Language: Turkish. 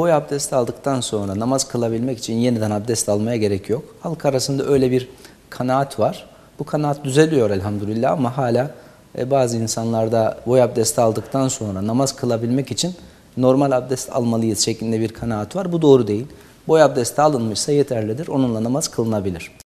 boy abdesti aldıktan sonra namaz kılabilmek için yeniden abdest almaya gerek yok. Halk arasında öyle bir kanaat var. Bu kanaat düzeliyor elhamdülillah ama hala e, bazı insanlarda boy abdesti aldıktan sonra namaz kılabilmek için normal abdest almalıyız şeklinde bir kanaat var. Bu doğru değil. Boy abdesti alınmışsa yeterlidir. Onunla namaz kılınabilir.